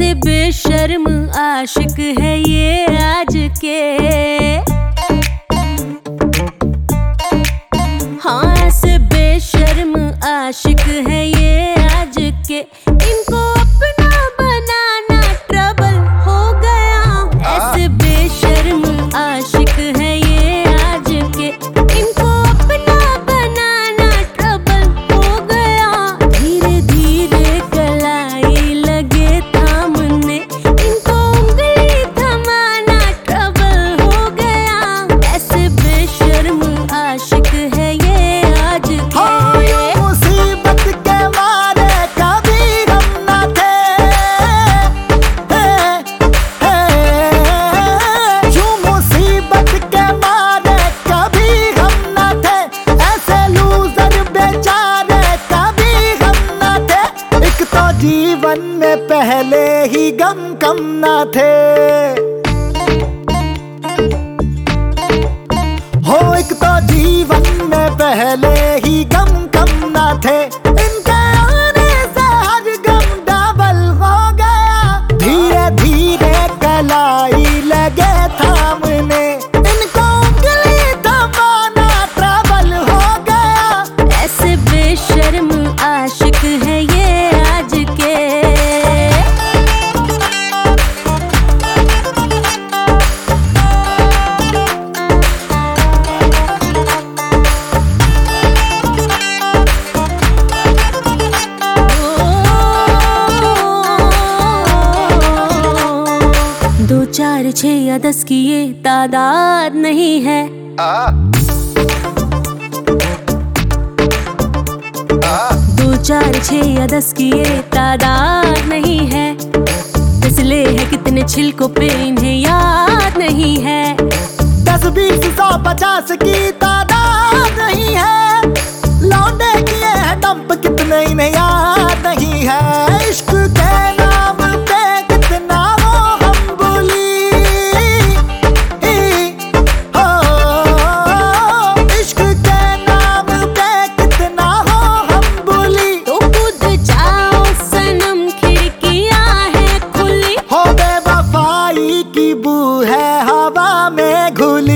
से बेशर्म आशिक है ये आज के। हाँ ऐसे बेशर्म आशिक है ये आज के। पहले ही गम कम ना थे। हो एक तो जीवन में पहले ही गम चार छः या दस की ये तादाद नहीं है। दो चार छः या दस की ये तादाद नहीं है। इसलिए है कितने छिलकों पे इन्हें याद नहीं है। दस बीस सौ पचास की तादाद Olha.